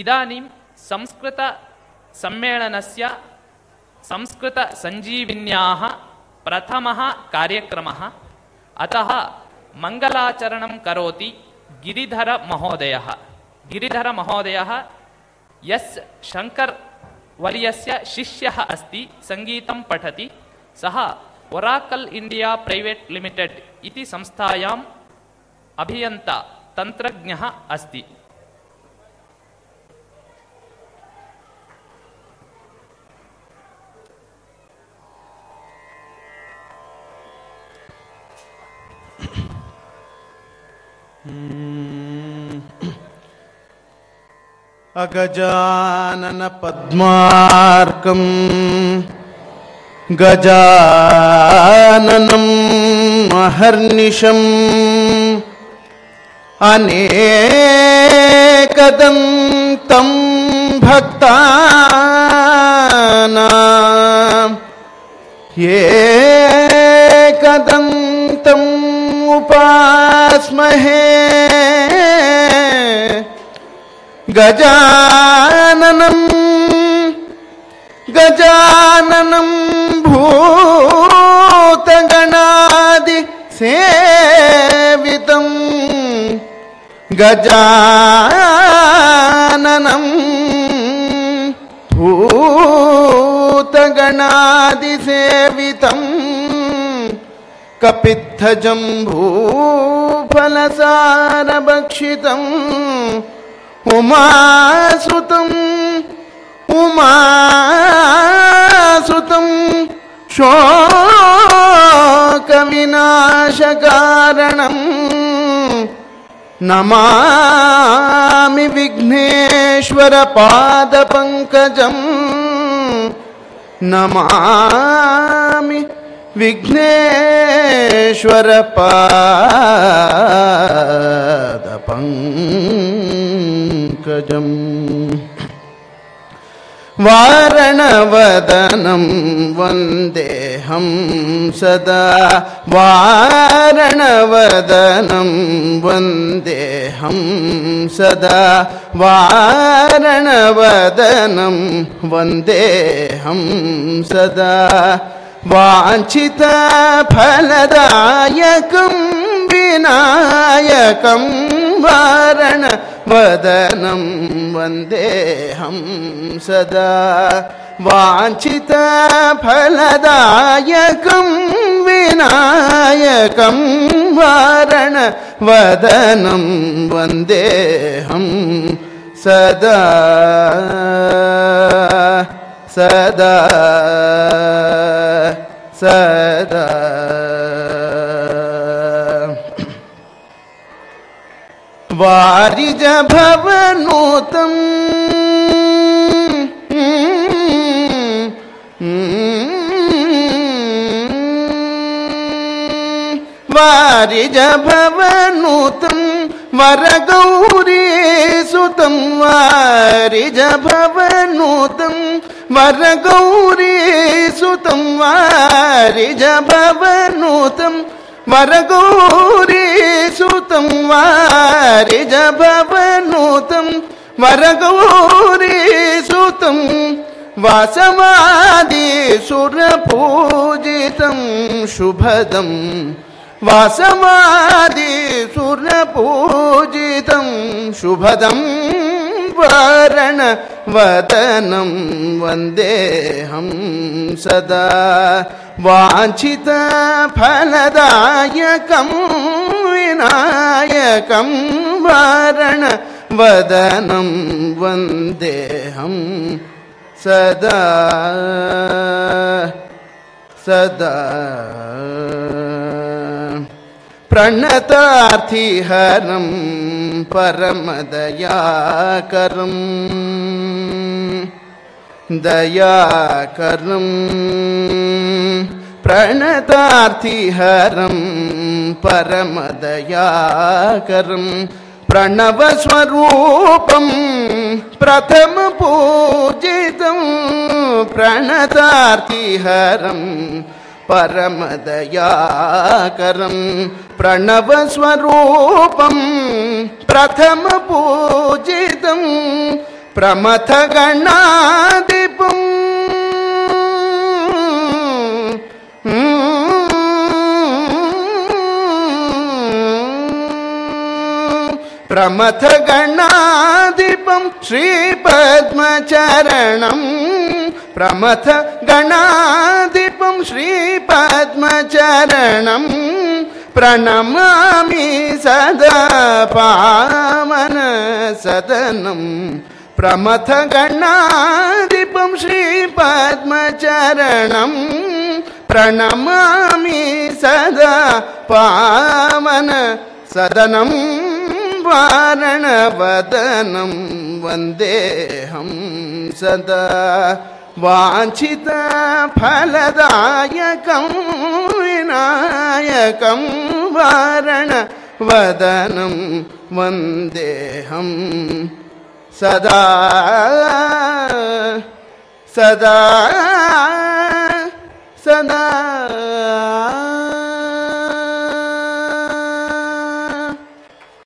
ಇದಾನಿಂ ಸಂಸ್ಕೃತ ಸಮ್ಮೇಳನಸ್ಯ ಸಂಸ್ಕೃತ ಸಂಜೀವಿನ್ಯಾಹ ಪ್ರಥಮ ಕಾರ್ಯಕ್ರಮ. ಅತಃ ಮಂಗಲಾಚರಣ ಕರೋತಿ ಗಿರಿಧರ ಮಹೋದಯ. ಗಿರಿಧರ ಮಹೋದಯ ಎಸ್ ಶಂಕರ್ ವರ್ಯಸ್ಯ ಶಿಷ್ಯ ಅಸ್ತಿ ಸಂಗೀತ ಪಠತಿ. ಸಹ ಒರಾಕಲ್ ಇಂಡಿಯಾ ಪ್ರೈವೇಟ್ ಲಿಮಿಟೆಡ್ ಇತಿ ಸಂಸ್ಥಾಯಾಂ ಅಭಿಯಂತ ತಂತ್ರಜ್ಞ ಅಸ್ತಿ. पद्मार्कम् गजाननम् अहर्निशम् अनेकदन्तं भक्तानाम् एकदन्तम् उपास्महे गजाननम् गजाननम् भूतगणादि सेवितम्। गजाननम् भूतगणादिसेवितम् कपित्थजम्भूफलसारभक्षितम् उमासुतम् उमासुतम् शोकविनाशकारणम् नमामि विघ्नेश्वरपादपङ्कजम् नमामि विघ्नेश्वरपादपङ्कजम् वारणवदनं वन्देऽहं सदा। वारणवदनं वन्देऽहं सदा। वारणवदनं वन्देऽहं सदा। वाञ्छिता फलदायकं विनायकं वारण वदनं वन्देहं सदा। वाञ्छिता फलदायकं विनायकं वारण वदनं वन्देहं सदा। सदा। सदा वारिज भवनूतम् वारिज भवनूतम् वरगौरी सुतं वारिज भवनूतम् वरगौरी सुतं वारिज भवनूतम् वरगौरी सुतं वासवादि सुरपूजितं शुभदम् वासवादि सुरपूजितं शुभदम् वारणवदनं वन्देऽहं सदा। वाचित फलदायक वाञ्छितफलदायकं विनायकं वारणवदनं वन्देऽहं सदा। सदा। प्रणतार्थिहरं परमदयाकरं दयाकरं प्रणतार्थिहरं परमदयाकरं प्रणवस्वरूपं प्रथमपूजितं प्रणतार्थिहरं परमदयाकरं प्रणवस्वरूपं प्रथमपूजितं प्रमथगणादिपुं। प्रमथगणादिपं श्रीपद्मचरणं प्रमथगणादिपं श्रीपद्मचरणं प्रणमामि सदा पावन सदनं प्रमथगणादिपं श्रीपद्मचरणं प्रणमामि सदा पावन सदनं वारणवदनं वन्देऽहं सदा वाञ्छितफलदायकं विनायकं वारणवदनं वन्देहं सदा सदा सदा